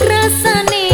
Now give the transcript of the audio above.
rasane